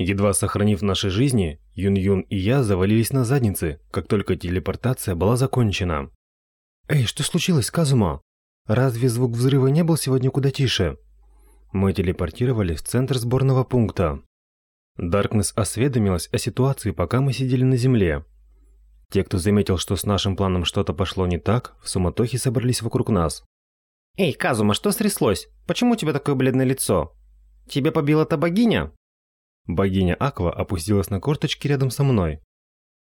Едва сохранив наши жизни, Юн-Юн и я завалились на задницы, как только телепортация была закончена. «Эй, что случилось, Казума? Разве звук взрыва не был сегодня куда тише?» Мы телепортировались в центр сборного пункта. Даркнесс осведомилась о ситуации, пока мы сидели на земле. Те, кто заметил, что с нашим планом что-то пошло не так, в суматохе собрались вокруг нас. «Эй, Казума, что стряслось? Почему у тебя такое бледное лицо? Тебя побила та богиня?» Богиня Аква опустилась на корточки рядом со мной.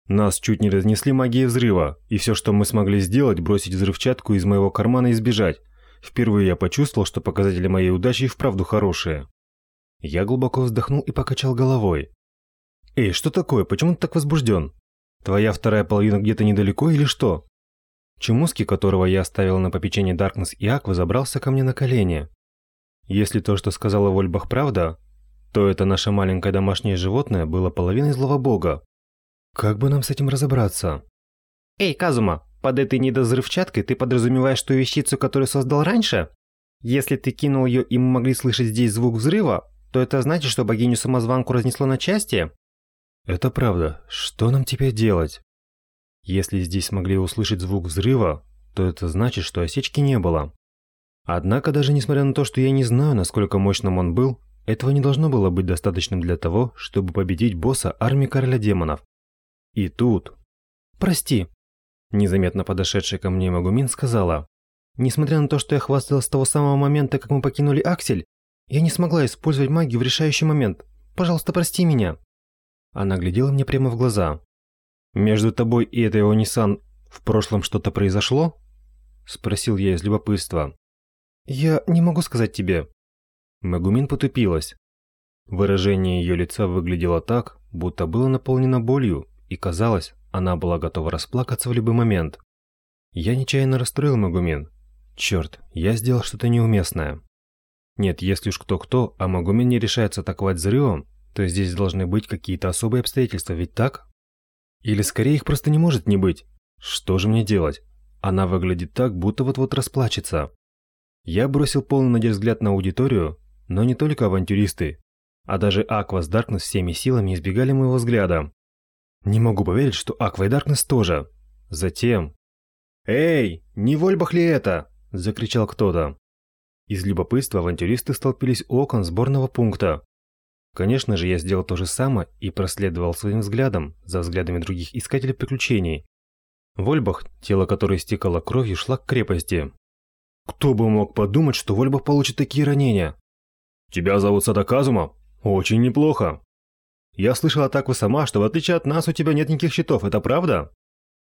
Нас чуть не разнесли магией взрыва, и все, что мы смогли сделать, бросить взрывчатку из моего кармана и сбежать. Впервые я почувствовал, что показатели моей удачи и вправду хорошие. Я глубоко вздохнул и покачал головой. «Эй, что такое? Почему ты так возбужден? Твоя вторая половина где-то недалеко или что?» Чумуски, которого я оставил на попечении Даркнесс и Аква, забрался ко мне на колени. Если то, что сказала Вольбах, правда, то это наше маленькое домашнее животное было половиной злого бога. Как бы нам с этим разобраться? «Эй, Казума, под этой недозрывчаткой ты подразумеваешь ту вещицу, которую создал раньше? Если ты кинул ее и мы могли слышать здесь звук взрыва, то это значит, что богиню-самозванку разнесло на части? Это правда. Что нам теперь делать? Если здесь смогли услышать звук взрыва, то это значит, что осечки не было. Однако даже несмотря на то, что я не знаю, насколько мощным он был, этого не должно было быть достаточным для того, чтобы победить босса армии короля демонов. И тут... Прости, Незаметно подошедшая ко мне Магумин сказала, «Несмотря на то, что я хвасталась с того самого момента, как мы покинули Аксель, я не смогла использовать магию в решающий момент. Пожалуйста, прости меня». Она глядела мне прямо в глаза. «Между тобой и этой Онисан в прошлом что-то произошло?» Спросил я из любопытства. «Я не могу сказать тебе». Магумин потупилась. Выражение ее лица выглядело так, будто было наполнено болью, и казалось, она была готова расплакаться в любой момент. Я нечаянно расстроил Магумин. Черт, я сделал что-то неуместное. Нет, если уж кто-кто, а Магумин не решается атаковать взрывом, то здесь должны быть какие-то особые обстоятельства, ведь так? Или скорее их просто не может не быть. Что же мне делать? Она выглядит так, будто вот-вот расплачется. Я бросил полный надежд взгляд на аудиторию, но не только авантюристы, а даже Аква с Даркнесс всеми силами избегали моего взгляда. Не могу поверить, что Аква и Даркнесс тоже. Затем... «Эй, не вольбах ли это?» – закричал кто-то. Из любопытства авантюристы столпились у окон сборного пункта. Конечно же, я сделал то же самое и проследовал своим взглядом за взглядами других искателей приключений. Вольбах, тело которой стекало кровью, шла к крепости. Кто бы мог подумать, что Вольбах получит такие ранения? «Тебя зовут Садаказума? Очень неплохо. Я слышал атаку сама, что в отличие от нас у тебя нет никаких щитов, это правда?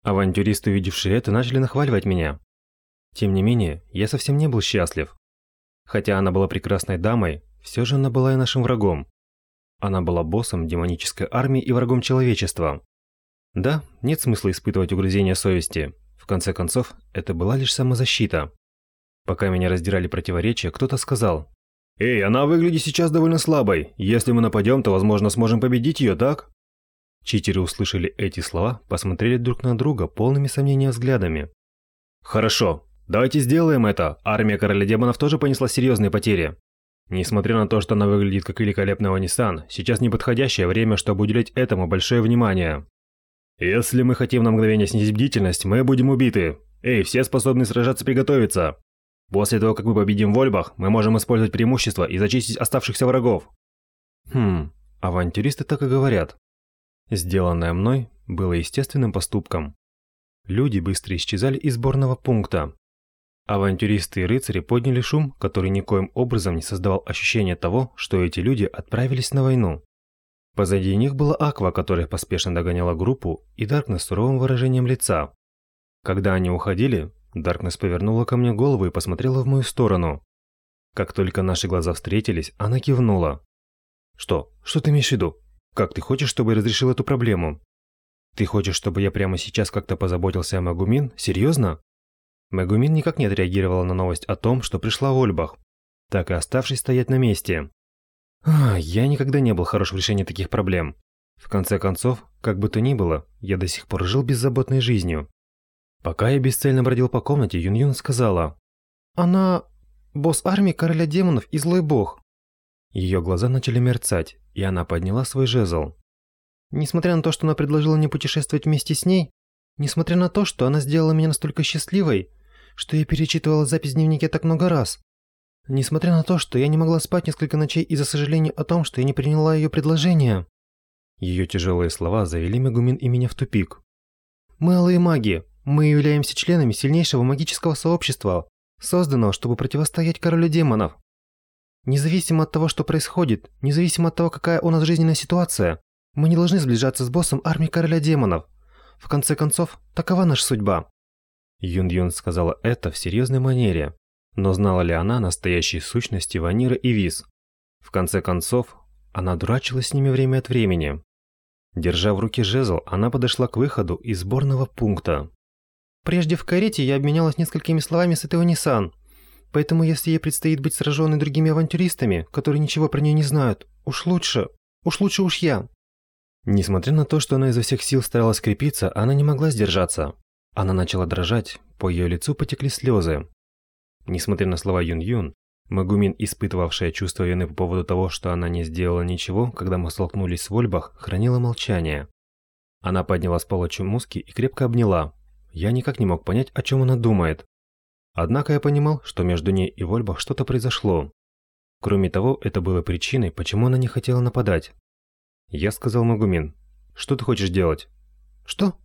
Авантюристы, увидевшие это, начали нахваливать меня. Тем не менее, я совсем не был счастлив. Хотя она была прекрасной дамой, все же она была и нашим врагом. Она была боссом демонической армии и врагом человечества. Да, нет смысла испытывать угрызения совести. В конце концов, это была лишь самозащита. Пока меня раздирали противоречия, кто-то сказал, «Эй, она выглядит сейчас довольно слабой. Если мы нападем, то, возможно, сможем победить ее, так?» Читеры услышали эти слова, посмотрели друг на друга полными сомнения взглядами. «Хорошо, давайте сделаем это. Армия короля демонов тоже понесла серьезные потери. Несмотря на то, что она выглядит как великолепный Ваниссан, сейчас неподходящее время, чтобы уделять этому большое внимание. Если мы хотим на мгновение снизить бдительность, мы будем убиты. Эй, все способны сражаться приготовиться. После того, как мы победим Вольбах, мы можем использовать преимущество и зачистить оставшихся врагов. Хм, авантюристы так и говорят. Сделанное мной было естественным поступком. Люди быстро исчезали из сборного пункта. Авантюристы и рыцари подняли шум, который никоим образом не создавал ощущения того, что эти люди отправились на войну. Позади них была Аква, которая поспешно догоняла группу, и Даркнесс с суровым выражением лица. Когда они уходили, Даркнесс повернула ко мне голову и посмотрела в мою сторону. Как только наши глаза встретились, она кивнула. «Что? Что ты имеешь в виду? Как ты хочешь, чтобы я разрешил эту проблему? Ты хочешь, чтобы я прямо сейчас как-то позаботился о Магумин? Серьезно?» Магумин никак не отреагировала на новость о том, что пришла в Ольбах, так и оставшись стоять на месте. А, я никогда не был хорош в решении таких проблем. В конце концов, как бы то ни было, я до сих пор жил беззаботной жизнью. Пока я бесцельно бродил по комнате, Юн-Юн сказала. «Она... босс армии короля демонов и злой бог». Ее глаза начали мерцать, и она подняла свой жезл. Несмотря на то, что она предложила мне путешествовать вместе с ней, несмотря на то, что она сделала меня настолько счастливой, что я перечитывала запись в дневнике так много раз, несмотря на то, что я не могла спать несколько ночей из-за сожаления о том, что я не приняла ее предложение. Ее тяжелые слова завели Мегумин и меня в тупик. Мы алые маги. Мы являемся членами сильнейшего магического сообщества, созданного, чтобы противостоять королю демонов. Независимо от того, что происходит, независимо от того, какая у нас жизненная ситуация, мы не должны сближаться с боссом армии короля демонов. В конце концов, такова наша судьба. Юн-Юн сказала это в серьезной манере, но знала ли она настоящие сущности Ванира и Виз? В конце концов, она дурачилась с ними время от времени. Держа в руке жезл, она подошла к выходу из сборного пункта. Прежде в карете я обменялась несколькими словами с этой Нисан. Поэтому если ей предстоит быть сраженной другими авантюристами, которые ничего про нее не знают, уж лучше, уж лучше уж я. Несмотря на то, что она изо всех сил старалась крепиться, она не могла сдержаться. Она начала дрожать, по ее лицу потекли слезы. Несмотря на слова Юн-Юн, Магумин, испытывавшая чувство вины по поводу того, что она не сделала ничего, когда мы столкнулись с Вольбах, хранила молчание. Она подняла с пола Чумуски и крепко обняла. Я никак не мог понять, о чем она думает. Однако я понимал, что между ней и Вольбах что-то произошло. Кроме того, это было причиной, почему она не хотела нападать. Я сказал Магумин, что ты хочешь делать? Что?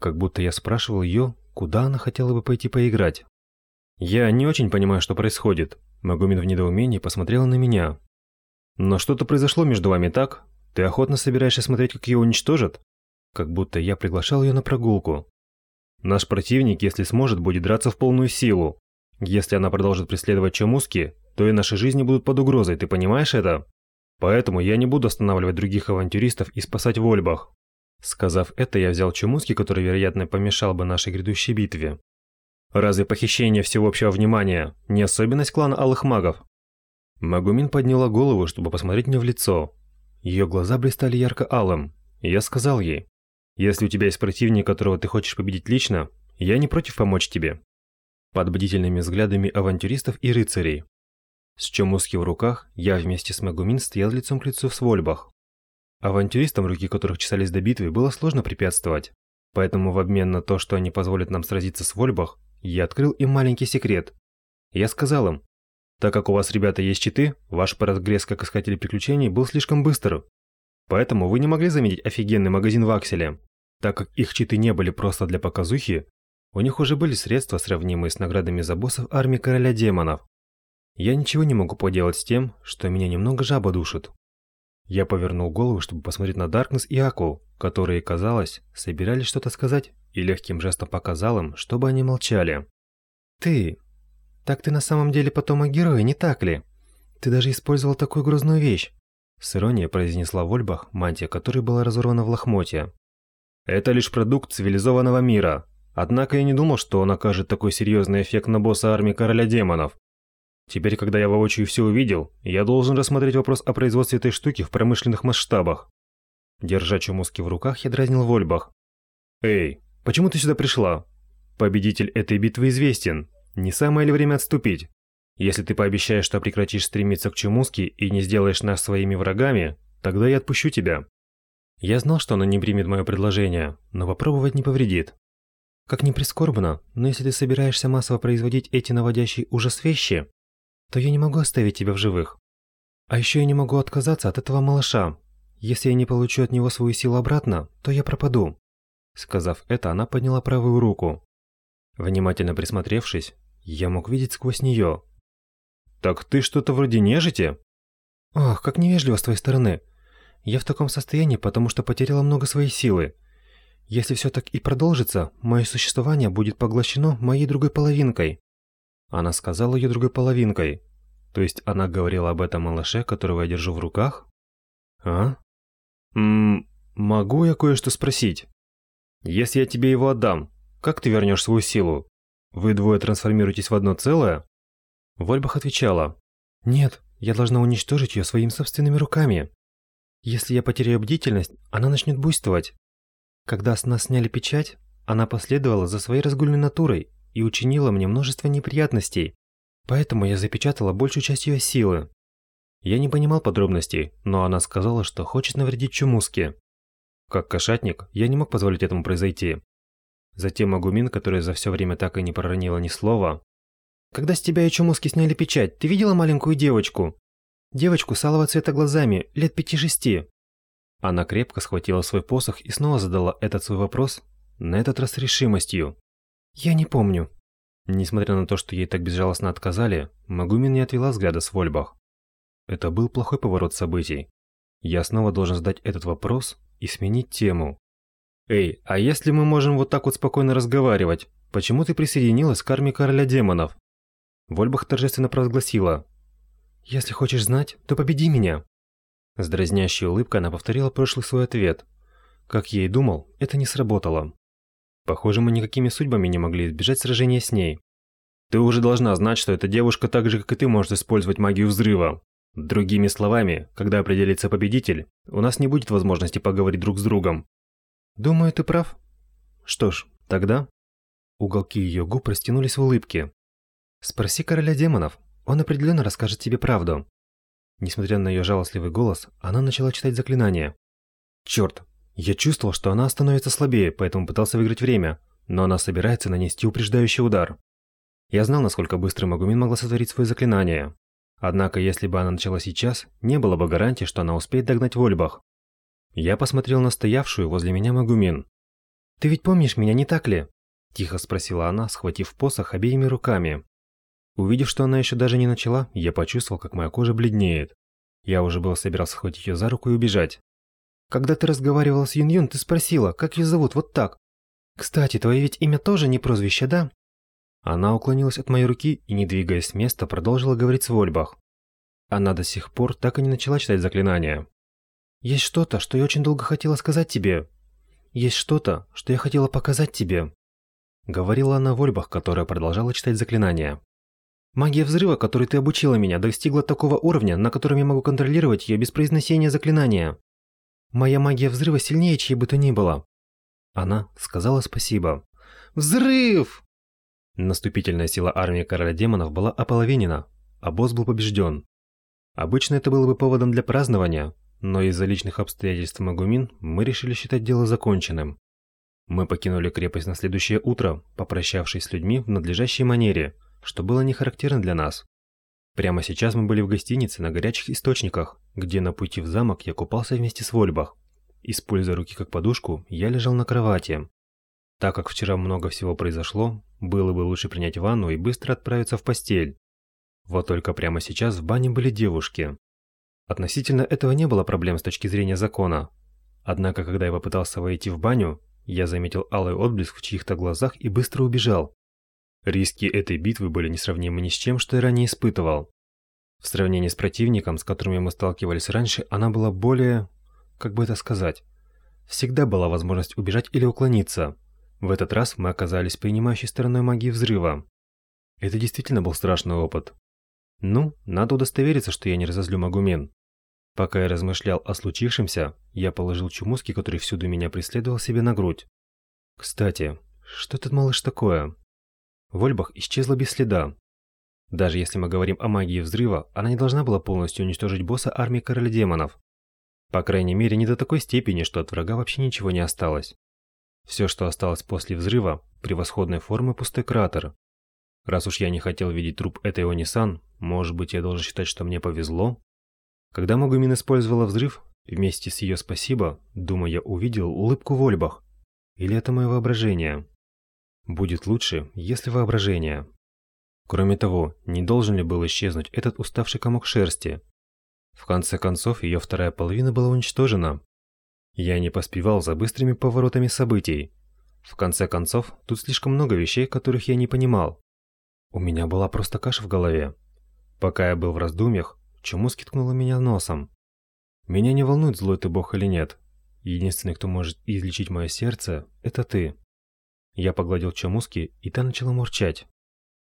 Как будто я спрашивал ее, куда она хотела бы пойти поиграть. Я не очень понимаю, что происходит. Магумин в недоумении посмотрела на меня. Но что-то произошло между вами так? Ты охотно собираешься смотреть, как ее уничтожат? Как будто я приглашал ее на прогулку. Наш противник, если сможет, будет драться в полную силу. Если она продолжит преследовать Чамуски, то и наши жизни будут под угрозой, ты понимаешь это? Поэтому я не буду останавливать других авантюристов и спасать Вольбах. Сказав это, я взял Чумуски, который, вероятно, помешал бы нашей грядущей битве. Разве похищение всеобщего внимания не особенность клана Алых Магов? Магумин подняла голову, чтобы посмотреть мне в лицо. Ее глаза блистали ярко-алым, я сказал ей, «Если у тебя есть противник, которого ты хочешь победить лично, я не против помочь тебе». Под бдительными взглядами авантюристов и рыцарей. С Чомуски в руках, я вместе с Магумин стоял лицом к лицу в Свольбах. Авантюристам, руки которых чесались до битвы, было сложно препятствовать. Поэтому в обмен на то, что они позволят нам сразиться с Вольбах, я открыл им маленький секрет. Я сказал им, так как у вас, ребята, есть читы, ваш прогресс как искатели приключений был слишком быстр. Поэтому вы не могли заметить офигенный магазин в Акселе. Так как их читы не были просто для показухи, у них уже были средства, сравнимые с наградами за боссов армии короля демонов. Я ничего не могу поделать с тем, что меня немного жаба душит. Я повернул голову, чтобы посмотреть на Даркнесс и Аку, которые, казалось, собирались что-то сказать, и легким жестом показал им, чтобы они молчали. «Ты... Так ты на самом деле потомок героя, не так ли? Ты даже использовал такую грозную вещь!» С иронией произнесла Вольбах, мантия которой была разорвана в лохмотья. «Это лишь продукт цивилизованного мира. Однако я не думал, что он окажет такой серьезный эффект на босса армии короля демонов. Теперь, когда я воочию все увидел, я должен рассмотреть вопрос о производстве этой штуки в промышленных масштабах. Держа чумуски в руках, я дразнил Вольбах. «Эй, почему ты сюда пришла? Победитель этой битвы известен. Не самое ли время отступить? Если ты пообещаешь, что прекратишь стремиться к чумуске и не сделаешь нас своими врагами, тогда я отпущу тебя». Я знал, что она не примет мое предложение, но попробовать не повредит. Как ни прискорбно, но если ты собираешься массово производить эти наводящие ужас вещи, то я не могу оставить тебя в живых. А еще я не могу отказаться от этого малыша. Если я не получу от него свою силу обратно, то я пропаду». Сказав это, она подняла правую руку. Внимательно присмотревшись, я мог видеть сквозь нее. «Так ты что-то вроде нежити?» «Ах, как невежливо с твоей стороны. Я в таком состоянии, потому что потеряла много своей силы. Если все так и продолжится, мое существование будет поглощено моей другой половинкой. Она сказала ее другой половинкой. То есть она говорила об этом малыше, которого я держу в руках? А? Ммм, могу я кое-что спросить? Если я тебе его отдам, как ты вернешь свою силу? Вы двое трансформируетесь в одно целое? Вольбах отвечала. Нет, я должна уничтожить ее своими собственными руками. Если я потеряю бдительность, она начнет буйствовать. Когда с нас сняли печать, она последовала за своей разгульной натурой и учинила мне множество неприятностей, поэтому я запечатала большую часть ее силы. Я не понимал подробностей, но она сказала, что хочет навредить Чумуске. Как кошатник, я не мог позволить этому произойти. Затем Магумин, которая за все время так и не проронила ни слова. «Когда с тебя и Чумуски сняли печать, ты видела маленькую девочку? Девочку с алого цвета глазами, лет пяти-шести». Она крепко схватила свой посох и снова задала этот свой вопрос, на этот раз с решимостью. «Я не помню». Несмотря на то, что ей так безжалостно отказали, Магумин не отвела взгляда с Вольбах. Это был плохой поворот событий. Я снова должен задать этот вопрос и сменить тему. «Эй, а если мы можем вот так вот спокойно разговаривать, почему ты присоединилась к армии короля демонов?» Вольбах торжественно провозгласила. «Если хочешь знать, то победи меня». С дразнящей улыбкой она повторила прошлый свой ответ. Как я и думал, это не сработало. Похоже, мы никакими судьбами не могли избежать сражения с ней. Ты уже должна знать, что эта девушка так же, как и ты, может использовать магию взрыва. Другими словами, когда определится победитель, у нас не будет возможности поговорить друг с другом. Думаю, ты прав. Что ж, тогда... Уголки ее губ растянулись в улыбке. Спроси короля демонов, он определенно расскажет тебе правду. Несмотря на ее жалостливый голос, она начала читать заклинание. Черт, я чувствовал, что она становится слабее, поэтому пытался выиграть время, но она собирается нанести упреждающий удар. Я знал, насколько быстро Магумин могла сотворить свое заклинание. Однако, если бы она начала сейчас, не было бы гарантии, что она успеет догнать Вольбах. Я посмотрел на стоявшую возле меня Магумин. «Ты ведь помнишь меня, не так ли?» – тихо спросила она, схватив посох обеими руками. Увидев, что она еще даже не начала, я почувствовал, как моя кожа бледнеет. Я уже был собирался схватить ее за руку и убежать. «Когда ты разговаривала с Юн-Юн, ты спросила, как ее зовут вот так. Кстати, твое ведь имя тоже не прозвище, да?» Она уклонилась от моей руки и, не двигаясь с места, продолжила говорить с Вольбах. Она до сих пор так и не начала читать заклинания. «Есть что-то, что я очень долго хотела сказать тебе. Есть что-то, что я хотела показать тебе», — говорила она Вольбах, которая продолжала читать заклинания. «Магия взрыва, которой ты обучила меня, достигла такого уровня, на котором я могу контролировать ее без произнесения заклинания. Моя магия взрыва сильнее чьей бы то ни было». Она сказала спасибо. «Взрыв!» Наступительная сила армии короля демонов была ополовинена, а босс был побежден. Обычно это было бы поводом для празднования, но из-за личных обстоятельств Магумин мы решили считать дело законченным. Мы покинули крепость на следующее утро, попрощавшись с людьми в надлежащей манере, что было не характерно для нас. Прямо сейчас мы были в гостинице на горячих источниках, где на пути в замок я купался вместе с Вольбах. Используя руки как подушку, я лежал на кровати. Так как вчера много всего произошло, было бы лучше принять ванну и быстро отправиться в постель. Вот только прямо сейчас в бане были девушки. Относительно этого не было проблем с точки зрения закона. Однако, когда я попытался войти в баню, я заметил алый отблеск в чьих-то глазах и быстро убежал. Риски этой битвы были несравнимы ни с чем, что я ранее испытывал. В сравнении с противником, с которыми мы сталкивались раньше, она была более... как бы это сказать... Всегда была возможность убежать или уклониться. В этот раз мы оказались принимающей стороной магии взрыва. Это действительно был страшный опыт. Ну, надо удостовериться, что я не разозлю Магумен. Пока я размышлял о случившемся, я положил Чумуски, который всюду меня преследовал, себе на грудь. Кстати, что этот малыш такое? Вольбах исчезла без следа. Даже если мы говорим о магии взрыва, она не должна была полностью уничтожить босса армии короля демонов. По крайней мере, не до такой степени, что от врага вообще ничего не осталось. Все, что осталось после взрыва, превосходной формы пустой кратер. Раз уж я не хотел видеть труп этой Онисан, может быть, я должен считать, что мне повезло? Когда Магумин использовала взрыв, вместе с ее «спасибо», думаю, я увидел улыбку в Ольбах. Или это мое воображение? Будет лучше, если воображение. Кроме того, не должен ли был исчезнуть этот уставший комок шерсти? В конце концов, ее вторая половина была уничтожена. Я не поспевал за быстрыми поворотами событий. В конце концов, тут слишком много вещей, которых я не понимал. У меня была просто каша в голове. Пока я был в раздумьях, Чумуски ткнула меня носом. Меня не волнует, злой ты бог или нет. Единственный, кто может излечить мое сердце, это ты. Я погладил Чумуски, и та начала мурчать.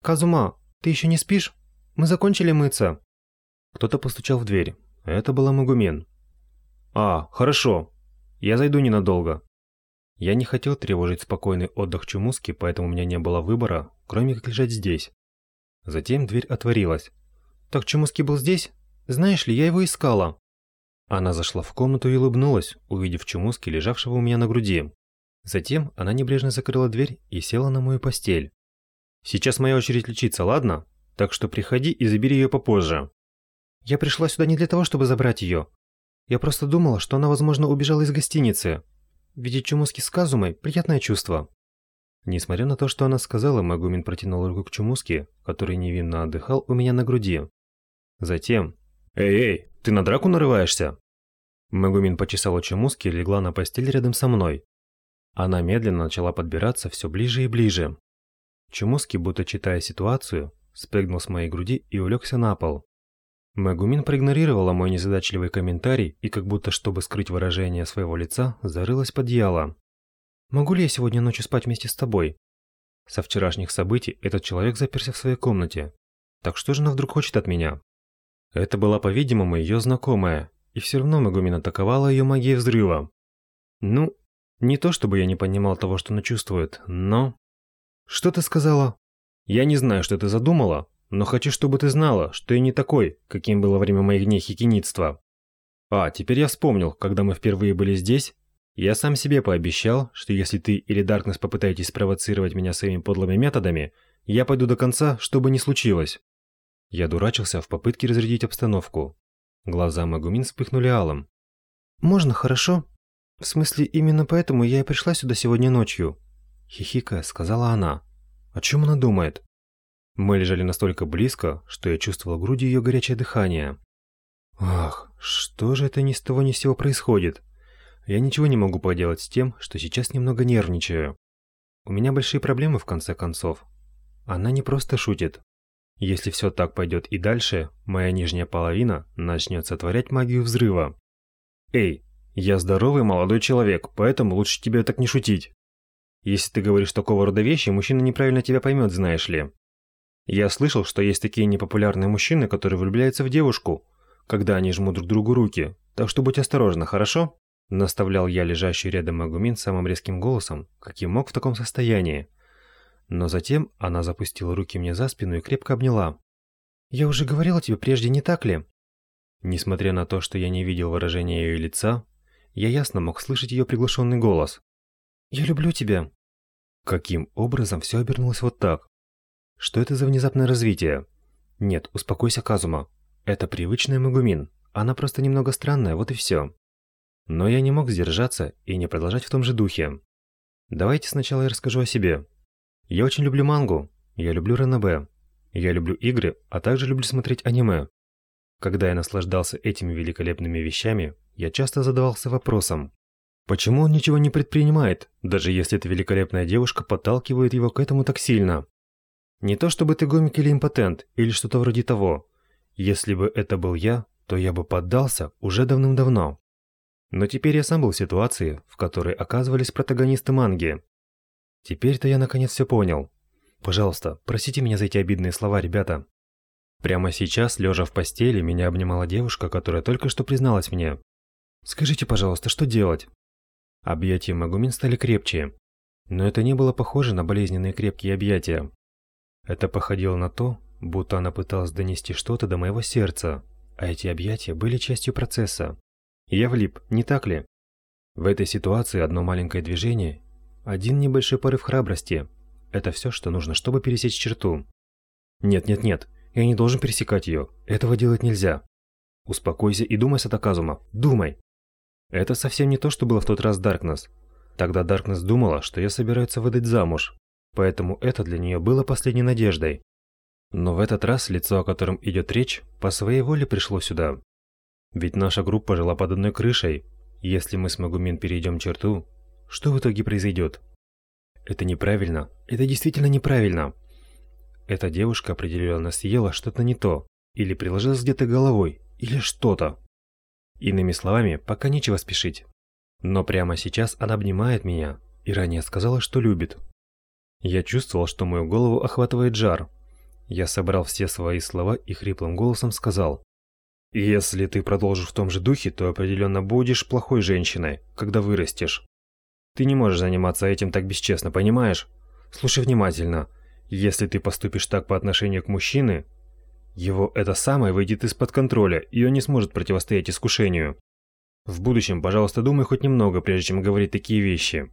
«Казума, ты еще не спишь? Мы закончили мыться». Кто-то постучал в дверь. Это была Магумен. «А, хорошо. Я зайду ненадолго. Я не хотел тревожить спокойный отдых Чумуски, поэтому у меня не было выбора, кроме как лежать здесь. Затем дверь отворилась. Так Чумуски был здесь? Знаешь ли, я его искала». Она зашла в комнату и улыбнулась, увидев Чумуски, лежавшего у меня на груди. Затем она небрежно закрыла дверь и села на мою постель. «Сейчас моя очередь лечиться, ладно? Так что приходи и забери ее попозже». «Я пришла сюда не для того, чтобы забрать ее. Я просто думала, что она, возможно, убежала из гостиницы. Видеть Чумуски с Казумой – приятное чувство». Несмотря на то, что она сказала, Магумин протянул руку к Чумуске, который невинно отдыхал у меня на груди. Затем... «Эй-эй, ты на драку нарываешься?» Магумин почесала Чумуски и легла на постель рядом со мной. Она медленно начала подбираться все ближе и ближе. Чумуски, будто читая ситуацию, спрыгнул с моей груди и улегся на пол. Магумин проигнорировала мой незадачливый комментарий и как будто чтобы скрыть выражение своего лица, зарылась под одеяло. Могу ли я сегодня ночью спать вместе с тобой? Со вчерашних событий этот человек заперся в своей комнате. Так что же она вдруг хочет от меня? Это была, по-видимому, ее знакомая, и все равно Магумин атаковала ее магией взрыва. Ну, не то чтобы я не понимал того, что она чувствует, но... Что ты сказала? Я не знаю, что ты задумала, но хочу, чтобы ты знала, что я не такой, каким было время моих дней хикинитства. А, теперь я вспомнил, когда мы впервые были здесь, я сам себе пообещал, что если ты или Даркнесс попытаетесь спровоцировать меня своими подлыми методами, я пойду до конца, что бы ни случилось. Я дурачился в попытке разрядить обстановку. Глаза Магумин вспыхнули алым. «Можно, хорошо? В смысле, именно поэтому я и пришла сюда сегодня ночью?» Хихикая, сказала она. «О чем она думает?» Мы лежали настолько близко, что я чувствовал в груди ее горячее дыхание. Ах, что же это ни с того ни с сего происходит? Я ничего не могу поделать с тем, что сейчас немного нервничаю. У меня большие проблемы в конце концов. Она не просто шутит. Если все так пойдет и дальше, моя нижняя половина начнет сотворять магию взрыва. Эй, я здоровый молодой человек, поэтому лучше тебе так не шутить. Если ты говоришь такого рода вещи, мужчина неправильно тебя поймет, знаешь ли. Я слышал, что есть такие непопулярные мужчины, которые влюбляются в девушку, когда они жмут друг другу руки. Так что будь осторожна, хорошо? Наставлял я лежащий рядом Магумин самым резким голосом, каким мог в таком состоянии. Но затем она запустила руки мне за спину и крепко обняла. «Я уже говорила тебе прежде, не так ли?» Несмотря на то, что я не видел выражения ее лица, я ясно мог слышать ее приглушенный голос. «Я люблю тебя». Каким образом все обернулось вот так? Что это за внезапное развитие? Нет, успокойся, Казума. Это привычная Магумин. Она просто немного странная, вот и все. Но я не мог сдержаться и не продолжать в том же духе. Давайте сначала я расскажу о себе. Я очень люблю мангу, я люблю ранобэ, я люблю игры, а также люблю смотреть аниме. Когда я наслаждался этими великолепными вещами, я часто задавался вопросом, почему он ничего не предпринимает, даже если эта великолепная девушка подталкивает его к этому так сильно. Не то чтобы ты гомик или импотент, или что-то вроде того. Если бы это был я, то я бы поддался уже давным-давно. Но теперь я сам был в ситуации, в которой оказывались протагонисты манги. Теперь-то я наконец все понял. Пожалуйста, простите меня за эти обидные слова, ребята. Прямо сейчас, лежа в постели, меня обнимала девушка, которая только что призналась мне. Скажите, пожалуйста, что делать? Объятия Магумин стали крепче. Но это не было похоже на болезненные крепкие объятия. Это походило на то, будто она пыталась донести что-то до моего сердца, а эти объятия были частью процесса. Я влип, не так ли? В этой ситуации одно маленькое движение, один небольшой порыв храбрости – это все, что нужно, чтобы пересечь черту. Нет-нет-нет, я не должен пересекать ее, этого делать нельзя. Успокойся и думай, Сатаказума, думай. Это совсем не то, что было в тот раз Даркнесс. Тогда Даркнесс думала, что я собираюсь выдать замуж, поэтому это для нее было последней надеждой. Но в этот раз лицо, о котором идет речь, по своей воле пришло сюда. Ведь наша группа жила под одной крышей. Если мы с Магумин перейдем черту, что в итоге произойдет? Это неправильно. Это действительно неправильно. Эта девушка определенно съела что-то не то, или приложилась где-то головой, или что-то. Иными словами, пока нечего спешить. Но прямо сейчас она обнимает меня и ранее сказала, что любит. Я чувствовал, что мою голову охватывает жар. Я собрал все свои слова и хриплым голосом сказал: если ты продолжишь в том же духе, то определенно будешь плохой женщиной, когда вырастешь. Ты не можешь заниматься этим так бесчестно, понимаешь? Слушай внимательно. Если ты поступишь так по отношению к мужчине, Его это самое выйдет из-под контроля, и он не сможет противостоять искушению. В будущем, пожалуйста, думай хоть немного, прежде чем говорить такие вещи.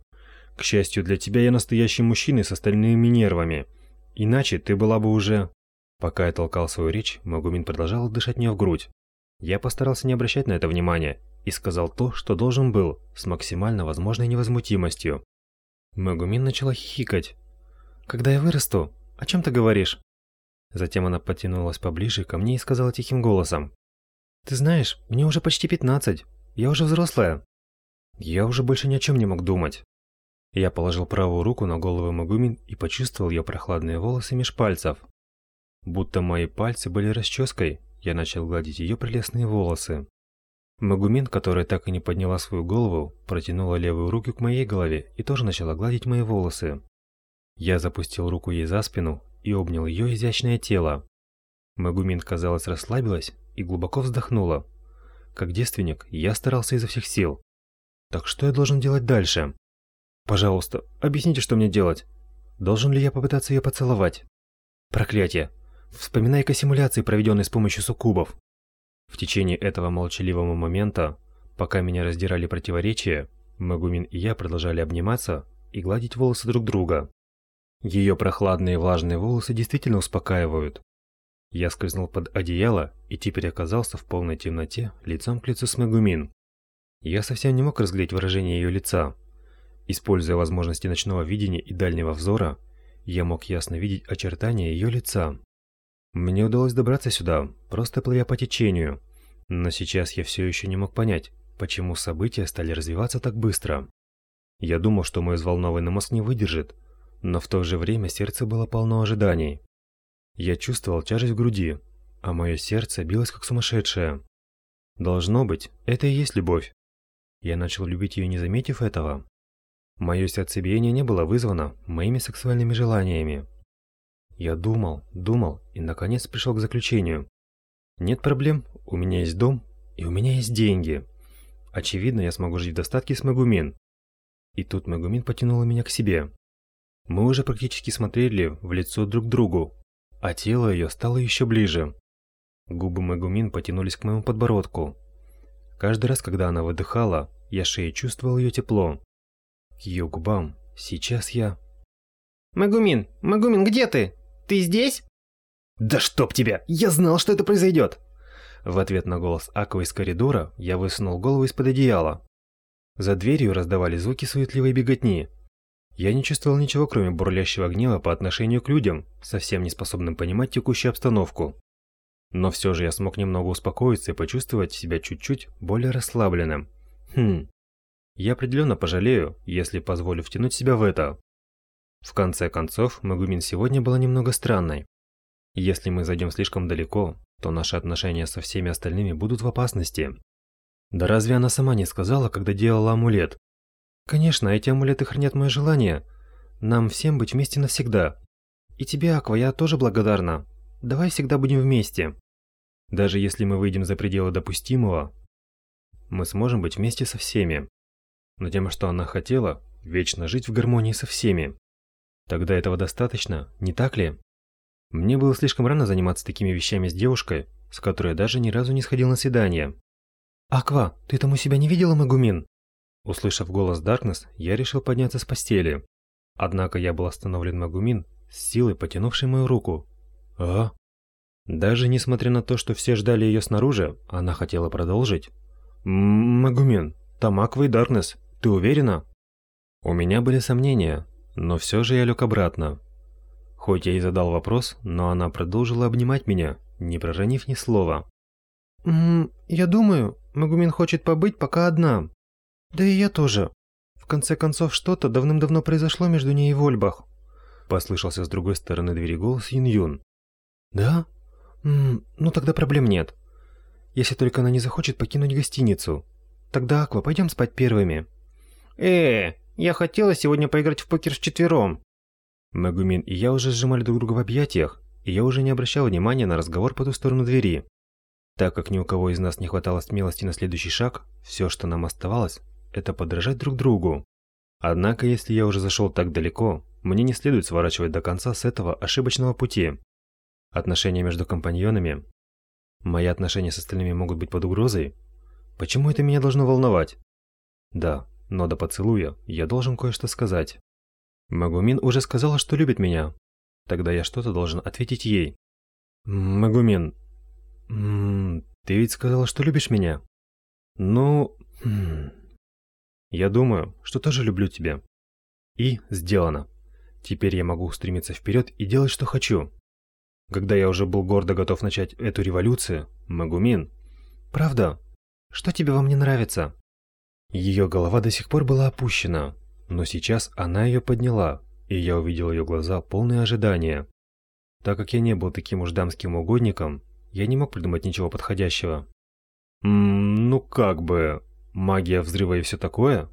К счастью для тебя, я настоящий мужчина с остальными нервами. Иначе ты была бы уже... Пока я толкал свою речь, Магумин продолжал дышать мне в грудь. Я постарался не обращать на это внимания и сказал то, что должен был, с максимально возможной невозмутимостью. Магумин начала хихикать. «Когда я вырасту? О чем ты говоришь?» Затем она потянулась поближе ко мне и сказала тихим голосом. «Ты знаешь, мне уже почти пятнадцать. Я уже взрослая. Я уже больше ни о чем не мог думать. Я положил правую руку на голову Магумин и почувствовал ее прохладные волосы меж пальцев. Будто мои пальцы были расческой, я начал гладить ее прелестные волосы. Магумин, которая так и не подняла свою голову, протянула левую руку к моей голове и тоже начала гладить мои волосы. Я запустил руку ей за спину и обнял ее изящное тело. Магумин, казалось, расслабилась и глубоко вздохнула, как девственник, я старался изо всех сил. Так что я должен делать дальше? Пожалуйста, объясните, что мне делать. Должен ли я попытаться ее поцеловать? Проклятие. Вспоминай-ка симуляции, проведенные с помощью суккубов. В течение этого молчаливого момента, пока меня раздирали противоречия, Магумин и я продолжали обниматься и гладить волосы друг друга. Ее прохладные влажные волосы действительно успокаивают. Я скользнул под одеяло и теперь оказался в полной темноте, лицом к лицу с Мегумин. Я совсем не мог разглядеть выражение ее лица. Используя возможности ночного видения и дальнего взора, я мог ясно видеть очертания ее лица. Мне удалось добраться сюда, просто плывя по течению. Но сейчас я все еще не мог понять, почему события стали развиваться так быстро. Я думал, что мой взволнованный мозг не выдержит, но в то же время сердце было полно ожиданий. Я чувствовал тяжесть в груди, а мое сердце билось как сумасшедшее. Должно быть, это и есть любовь. Я начал любить ее, не заметив этого. Мое сердцебиение не было вызвано моими сексуальными желаниями. Я думал, думал и наконец пришел к заключению. Нет проблем, у меня есть дом и у меня есть деньги. Очевидно, я смогу жить в достатке с Магумин. И тут Магумин потянула меня к себе. Мы уже практически смотрели в лицо друг другу, а тело ее стало еще ближе. Губы Магумин потянулись к моему подбородку. Каждый раз, когда она выдыхала, я шеей чувствовал ее тепло. К ее губам сейчас я... «Магумин! Магумин, где ты? Ты здесь?» «Да чтоб тебя! Я знал, что это произойдет!» В ответ на голос Аква из коридора я высунул голову из-под одеяла. За дверью раздавали звуки суетливой беготни. Я не чувствовал ничего, кроме бурлящего гнева по отношению к людям, совсем не способным понимать текущую обстановку. Но все же я смог немного успокоиться и почувствовать себя чуть-чуть более расслабленным. Хм. Я определенно пожалею, если позволю втянуть себя в это. В конце концов, Магумин сегодня была немного странной. Если мы зайдем слишком далеко, то наши отношения со всеми остальными будут в опасности. Да разве она сама не сказала, когда делала амулет, Конечно, эти амулеты хранят мое желание. Нам всем быть вместе навсегда. И тебе, Аква, я тоже благодарна. Давай всегда будем вместе. Даже если мы выйдем за пределы допустимого, мы сможем быть вместе со всеми. Но тем, что она хотела, вечно жить в гармонии со всеми. Тогда этого достаточно, не так ли? Мне было слишком рано заниматься такими вещами с девушкой, с которой я даже ни разу не сходил на свидание. «Аква, ты там у себя не видела Магумин?» Услышав голос Даркнесс, я решил подняться с постели. Однако я был остановлен Магумин, с силой потянувшей мою руку. «А?» Даже несмотря на то, что все ждали ее снаружи, она хотела продолжить. «Магумин, там Аква и Даркнесс, ты уверена?» У меня были сомнения, но все же я лег обратно. Хоть я и задал вопрос, но она продолжила обнимать меня, не проронив ни слова. «М я думаю, Магумин хочет побыть пока одна», да и я тоже. В конце концов, что-то давным-давно произошло между ней и Вольбах. Послышался с другой стороны двери голос Юн-Юн. Да? М ну тогда проблем нет. Если только она не захочет покинуть гостиницу. Тогда, Аква, пойдем спать первыми. Э, я хотела сегодня поиграть в покер вчетвером. Магумин и я уже сжимали друг друга в объятиях, и я уже не обращал внимания на разговор по ту сторону двери. Так как ни у кого из нас не хватало смелости на следующий шаг, все, что нам оставалось, это подражать друг другу. Однако, если я уже зашел так далеко, мне не следует сворачивать до конца с этого ошибочного пути. Отношения между компаньонами? Мои отношения с остальными могут быть под угрозой? Почему это меня должно волновать? Да, но до поцелуя я должен кое-что сказать. Магумин уже сказала, что любит меня. Тогда я что-то должен ответить ей. Магумин, ты ведь сказала, что любишь меня? Ну, хм, я думаю, что тоже люблю тебя. И сделано. Теперь я могу устремиться вперед и делать, что хочу. Когда я уже был гордо готов начать эту революцию, Магумин... Правда? Что тебе во мне нравится? Ее голова до сих пор была опущена, но сейчас она ее подняла, и я увидел ее глаза, полные ожидания. Так как я не был таким уж дамским угодником, я не мог придумать ничего подходящего. Ммм, ну как бы... Магия взрыва и все такое?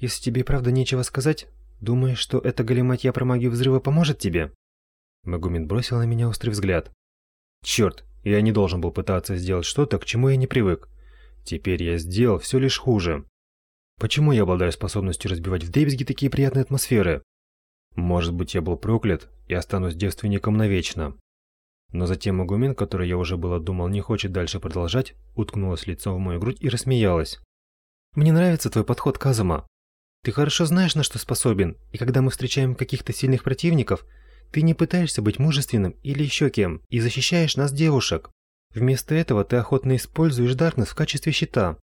Если тебе правда нечего сказать, думаешь, что эта галиматья про магию взрыва поможет тебе? Магумин бросил на меня острый взгляд. Черт, я не должен был пытаться сделать что-то, к чему я не привык. Теперь я сделал все лишь хуже. Почему я обладаю способностью разбивать в дребезги такие приятные атмосферы? Может быть, я был проклят и останусь девственником навечно. Но затем Магумин, который я уже было думал не хочет дальше продолжать, уткнулась лицом в мою грудь и рассмеялась. «Мне нравится твой подход, Казума. Ты хорошо знаешь, на что способен, и когда мы встречаем каких-то сильных противников – ты не пытаешься быть мужественным или еще кем и защищаешь нас, девушек. Вместо этого ты охотно используешь Даркнесс в качестве щита.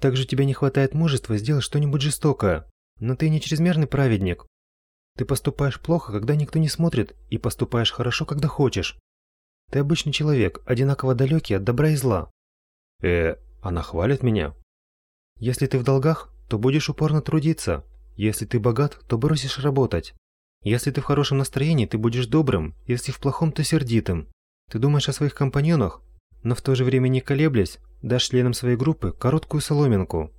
Также тебе не хватает мужества сделать что-нибудь жестокое, но ты не чрезмерный праведник. Ты поступаешь плохо, когда никто не смотрит, и поступаешь хорошо, когда хочешь. Ты обычный человек, одинаково далекий от добра и зла. Э, она хвалит меня? Если ты в долгах, то будешь упорно трудиться. Если ты богат, то бросишь работать. Если ты в хорошем настроении, ты будешь добрым, если в плохом, то сердитым. Ты думаешь о своих компаньонах, но в то же время не колеблясь, дашь членам своей группы короткую соломинку.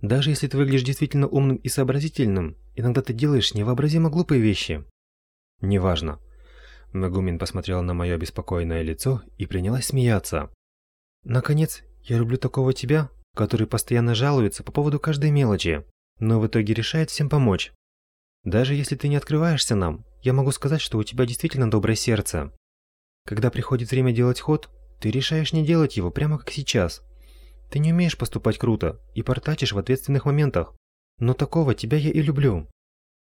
Даже если ты выглядишь действительно умным и сообразительным, иногда ты делаешь невообразимо глупые вещи. Неважно. Нагумин посмотрела на мое обеспокоенное лицо и принялась смеяться. Наконец, я люблю такого тебя, который постоянно жалуется по поводу каждой мелочи, но в итоге решает всем помочь. Даже если ты не открываешься нам, я могу сказать, что у тебя действительно доброе сердце. Когда приходит время делать ход, ты решаешь не делать его прямо как сейчас. Ты не умеешь поступать круто и портачишь в ответственных моментах. Но такого тебя я и люблю.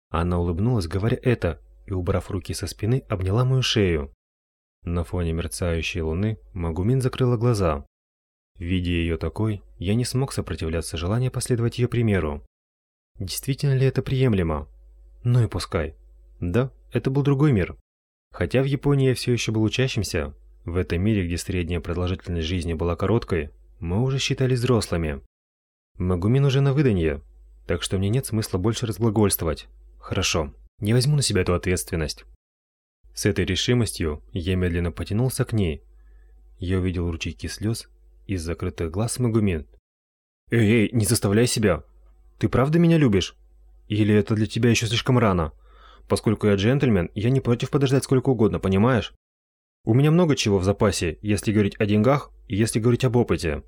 Она улыбнулась, говоря это, и, убрав руки со спины, обняла мою шею. На фоне мерцающей луны Магумин закрыла глаза. Видя ее такой, я не смог сопротивляться желанию последовать ее примеру. Действительно ли это приемлемо? Ну и пускай. Да, это был другой мир. Хотя в Японии я все еще был учащимся, в этом мире, где средняя продолжительность жизни была короткой, мы уже считались взрослыми. Магумин уже на выданье, так что мне нет смысла больше разглагольствовать. Хорошо, не возьму на себя эту ответственность. С этой решимостью я медленно потянулся к ней. Я увидел ручейки слез из закрытых глаз Магумин. «Эй, эй, не заставляй себя! Ты правда меня любишь?» Или это для тебя еще слишком рано? Поскольку я джентльмен, я не против подождать сколько угодно, понимаешь? У меня много чего в запасе, если говорить о деньгах и если говорить об опыте.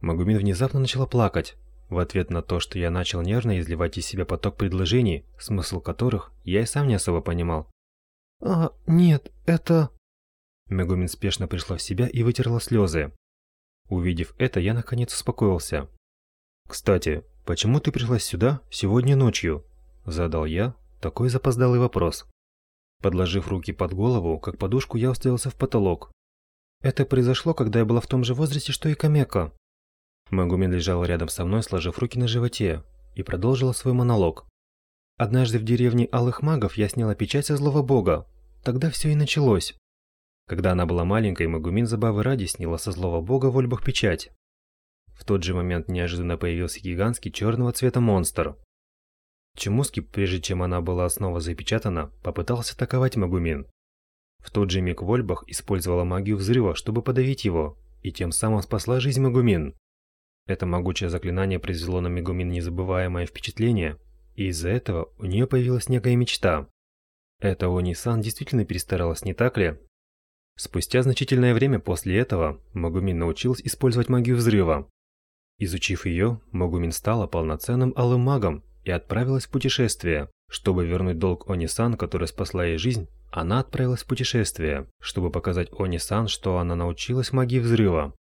Магумин внезапно начала плакать, в ответ на то, что я начал нервно изливать из себя поток предложений, смысл которых я и сам не особо понимал. «А, нет, это...» Магумин спешно пришла в себя и вытерла слезы. Увидев это, я наконец успокоился. «Кстати, «Почему ты пришла сюда сегодня ночью?» – задал я такой запоздалый вопрос. Подложив руки под голову, как подушку, я уставился в потолок. Это произошло, когда я была в том же возрасте, что и Камека. Магумин лежала рядом со мной, сложив руки на животе, и продолжила свой монолог. Однажды в деревне Алых Магов я сняла печать со злого бога. Тогда все и началось. Когда она была маленькой, Магумин забавы ради сняла со злого бога в Ольбах печать. В тот же момент неожиданно появился гигантский черного цвета монстр. Чемуски, прежде чем она была снова запечатана, попытался атаковать Магумин. В тот же миг Вольбах использовала магию взрыва, чтобы подавить его, и тем самым спасла жизнь Магумин. Это могучее заклинание произвело на Магумин незабываемое впечатление, и из-за этого у нее появилась некая мечта. Это Они-сан действительно перестаралась, не так ли? Спустя значительное время после этого Магумин научилась использовать магию взрыва. Изучив ее, Могумин стала полноценным алым магом и отправилась в путешествие, чтобы вернуть долг Онисан, которая спасла ей жизнь, она отправилась в путешествие, чтобы показать Они-сан, что она научилась магии взрыва.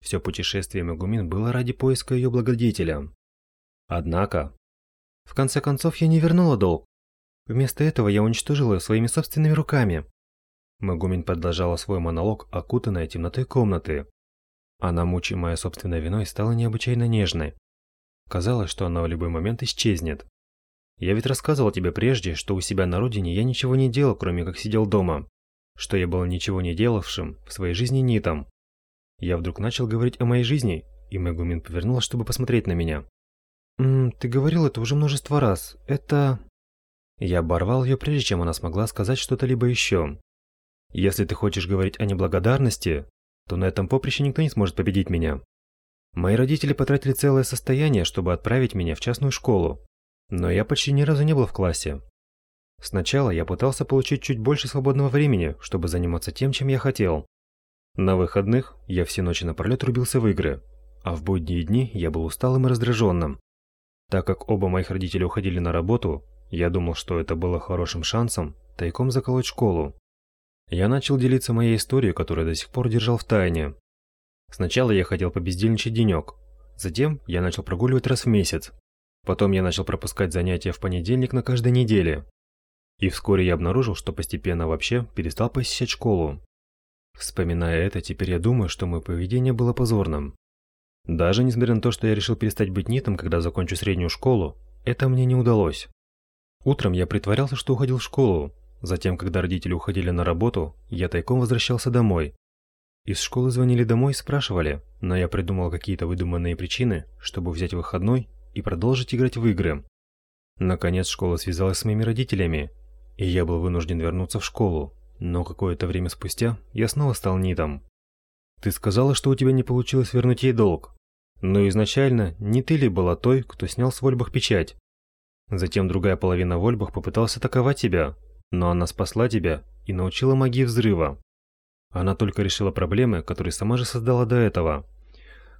Все путешествие Мегумин было ради поиска ее благодетеля. Однако, в конце концов, я не вернула долг. Вместо этого я уничтожила своими собственными руками. Магумин продолжала свой монолог, окутанная темнотой комнаты. Она, мучимая собственной виной, стала необычайно нежной. Казалось, что она в любой момент исчезнет. Я ведь рассказывал тебе прежде, что у себя на родине я ничего не делал, кроме как сидел дома. Что я был ничего не делавшим в своей жизни нитом. Я вдруг начал говорить о моей жизни, и Мегумин повернулась, чтобы посмотреть на меня. «М -м, «Ты говорил это уже множество раз. Это...» Я оборвал ее, прежде чем она смогла сказать что-то либо еще. «Если ты хочешь говорить о неблагодарности, то на этом поприще никто не сможет победить меня. Мои родители потратили целое состояние, чтобы отправить меня в частную школу, но я почти ни разу не был в классе. Сначала я пытался получить чуть больше свободного времени, чтобы заниматься тем, чем я хотел. На выходных я все ночи напролет рубился в игры, а в будние дни я был усталым и раздраженным. Так как оба моих родителя уходили на работу, я думал, что это было хорошим шансом тайком заколоть школу. Я начал делиться моей историей, которую до сих пор держал в тайне. Сначала я хотел побездельничать денек. Затем я начал прогуливать раз в месяц. Потом я начал пропускать занятия в понедельник на каждой неделе. И вскоре я обнаружил, что постепенно вообще перестал посещать школу. Вспоминая это, теперь я думаю, что мое поведение было позорным. Даже несмотря на то, что я решил перестать быть нитом, когда закончу среднюю школу, это мне не удалось. Утром я притворялся, что уходил в школу. Затем, когда родители уходили на работу, я тайком возвращался домой. Из школы звонили домой и спрашивали, но я придумал какие-то выдуманные причины, чтобы взять выходной и продолжить играть в игры. Наконец школа связалась с моими родителями, и я был вынужден вернуться в школу, но какое-то время спустя я снова стал нитом. Ты сказала, что у тебя не получилось вернуть ей долг. Но изначально не ты ли была той, кто снял с Вольбах печать? Затем другая половина Вольбах попыталась атаковать тебя, но она спасла тебя и научила магии взрыва. Она только решила проблемы, которые сама же создала до этого.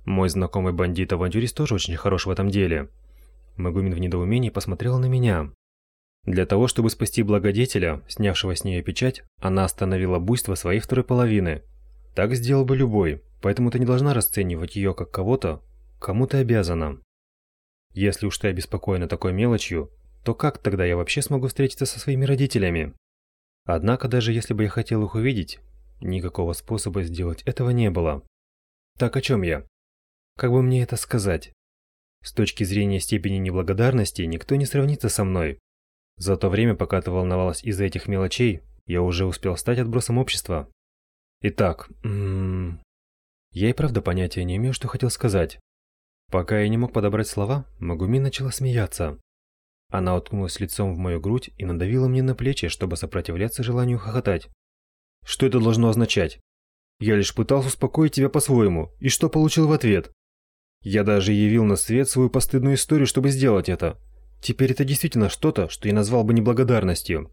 Мой знакомый бандит-авантюрист тоже очень хорош в этом деле. Магумин в недоумении посмотрела на меня. Для того, чтобы спасти благодетеля, снявшего с нее печать, она остановила буйство своей второй половины. Так сделал бы любой, поэтому ты не должна расценивать ее как кого-то, кому ты обязана. Если уж ты обеспокоена такой мелочью, то как тогда я вообще смогу встретиться со своими родителями? Однако даже если бы я хотел их увидеть, Никакого способа сделать этого не было. Так о чем я? Как бы мне это сказать? С точки зрения степени неблагодарности никто не сравнится со мной. За то время, пока ты волновалась из-за этих мелочей, я уже успел стать отбросом общества. Итак, м -м, я и правда понятия не имею, что хотел сказать. Пока я не мог подобрать слова, Магуми начала смеяться. Она уткнулась лицом в мою грудь и надавила мне на плечи, чтобы сопротивляться желанию хохотать. Что это должно означать? Я лишь пытался успокоить тебя по-своему, и что получил в ответ? Я даже явил на свет свою постыдную историю, чтобы сделать это. Теперь это действительно что-то, что я назвал бы неблагодарностью.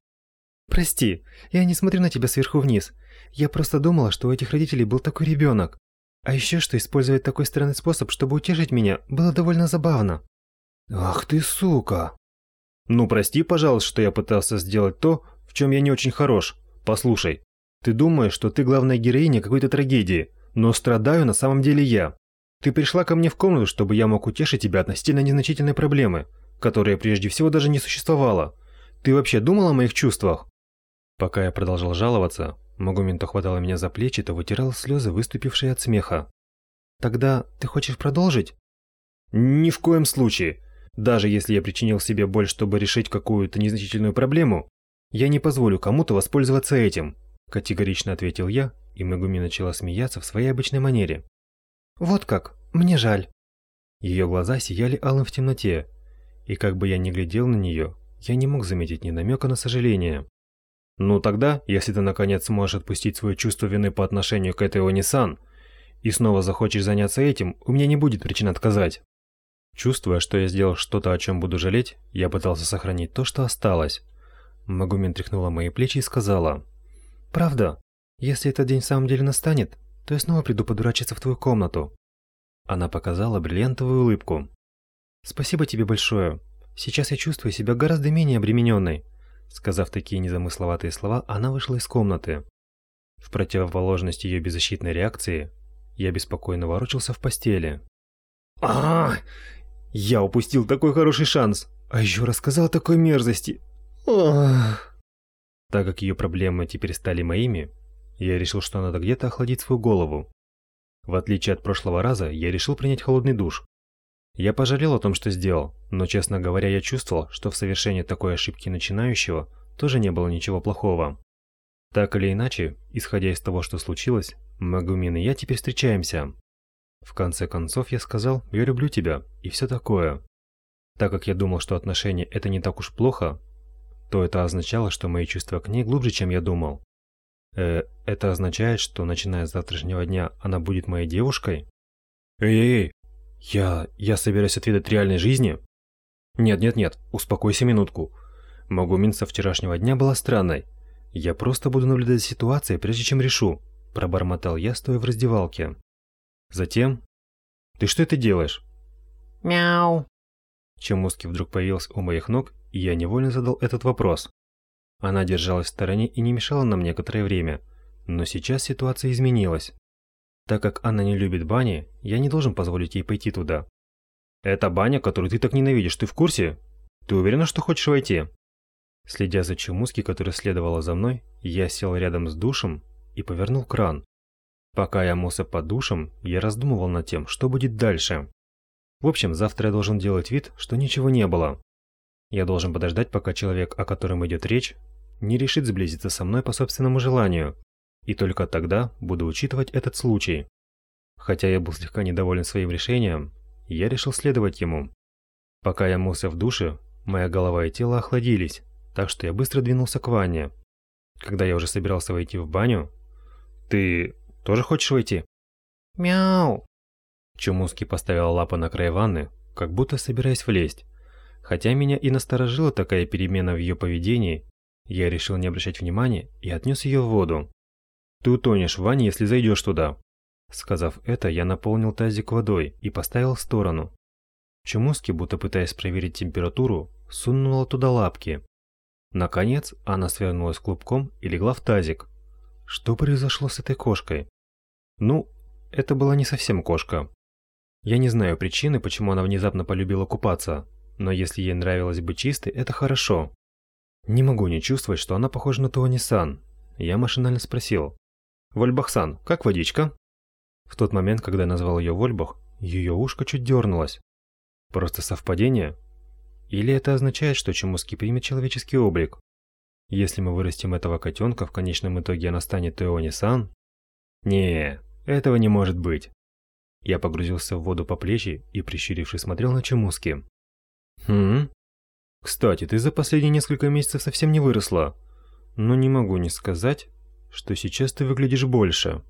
Прости, я не смотрю на тебя сверху вниз. Я просто думала, что у этих родителей был такой ребенок. А еще что использовать такой странный способ, чтобы утешить меня, было довольно забавно. Ах ты сука. Ну прости, пожалуйста, что я пытался сделать то, в чем я не очень хорош. Послушай, ты думаешь, что ты главная героиня какой-то трагедии, но страдаю на самом деле я. Ты пришла ко мне в комнату, чтобы я мог утешить тебя относительно незначительной проблемы, которая прежде всего даже не существовала. Ты вообще думал о моих чувствах? Пока я продолжал жаловаться, Магумин то хватала меня за плечи, то вытирал слезы, выступившие от смеха. Тогда ты хочешь продолжить? Ни в коем случае. Даже если я причинил себе боль, чтобы решить какую-то незначительную проблему, я не позволю кому-то воспользоваться этим. Категорично ответил я, и Мегуми начала смеяться в своей обычной манере. «Вот как, мне жаль». Ее глаза сияли алым в темноте, и как бы я ни глядел на нее, я не мог заметить ни намека на сожаление. «Ну тогда, если ты наконец сможешь отпустить свое чувство вины по отношению к этой Онисан, и снова захочешь заняться этим, у меня не будет причин отказать». Чувствуя, что я сделал что-то, о чем буду жалеть, я пытался сохранить то, что осталось. Магумин тряхнула мои плечи и сказала, Правда, если этот день в самом деле настанет, то я снова приду подурачиться в твою комнату. Она показала бриллиантовую улыбку. Спасибо тебе большое. Сейчас я чувствую себя гораздо менее обремененной. Сказав такие незамысловатые слова, она вышла из комнаты. В противоположность ее беззащитной реакции, я беспокойно ворочался в постели. а, Я упустил такой хороший шанс! А еще рассказал такой мерзости! Ох. Так как ее проблемы теперь стали моими, я решил, что надо где-то охладить свою голову. В отличие от прошлого раза, я решил принять холодный душ. Я пожалел о том, что сделал, но, честно говоря, я чувствовал, что в совершении такой ошибки начинающего тоже не было ничего плохого. Так или иначе, исходя из того, что случилось, Магумин и я теперь встречаемся. В конце концов я сказал «я люблю тебя» и все такое. Так как я думал, что отношения это не так уж плохо, то это означало, что мои чувства к ней глубже, чем я думал. Э, это означает, что начиная с завтрашнего дня она будет моей девушкой? Эй-эй-эй, я... я собираюсь отведать реальной жизни? Нет-нет-нет, успокойся минутку. Магумин со вчерашнего дня была странной. Я просто буду наблюдать за ситуацией, прежде чем решу, пробормотал я, стоя в раздевалке. Затем... Ты что это делаешь? Мяу. Чемуски вдруг появился у моих ног, и я невольно задал этот вопрос. Она держалась в стороне и не мешала нам некоторое время, но сейчас ситуация изменилась. Так как она не любит бани, я не должен позволить ей пойти туда. «Это баня, которую ты так ненавидишь, ты в курсе? Ты уверена, что хочешь войти?» Следя за Чумуски, которая следовала за мной, я сел рядом с душем и повернул кран. Пока я мылся под душем, я раздумывал над тем, что будет дальше. В общем, завтра я должен делать вид, что ничего не было. Я должен подождать, пока человек, о котором идет речь, не решит сблизиться со мной по собственному желанию, и только тогда буду учитывать этот случай. Хотя я был слегка недоволен своим решением, я решил следовать ему. Пока я мылся в душе, моя голова и тело охладились, так что я быстро двинулся к ванне. Когда я уже собирался войти в баню... Ты тоже хочешь войти? Мяу. Чумуски поставила лапу на край ванны, как будто собираясь влезть. Хотя меня и насторожила такая перемена в ее поведении, я решил не обращать внимания и отнес ее в воду. Ты утонешь в ванне, если зайдешь туда. Сказав это, я наполнил тазик водой и поставил в сторону. Чумуски, будто пытаясь проверить температуру, сунула туда лапки. Наконец, она свернулась клубком и легла в тазик. Что произошло с этой кошкой? Ну, это была не совсем кошка. Я не знаю причины, почему она внезапно полюбила купаться, но если ей нравилось быть чистой, это хорошо. Не могу не чувствовать, что она похожа на Туани-сан. Я машинально спросил. «Вольбах-сан, как водичка?» В тот момент, когда я назвал ее Вольбах, ее ушко чуть дернулось. Просто совпадение? Или это означает, что Чумуски примет человеческий облик? Если мы вырастим этого котенка, в конечном итоге она станет Туони-сан? Не, этого не может быть. Я погрузился в воду по плечи и, прищурившись, смотрел на Чумуски. Хм? Кстати, ты за последние несколько месяцев совсем не выросла. Но не могу не сказать, что сейчас ты выглядишь больше.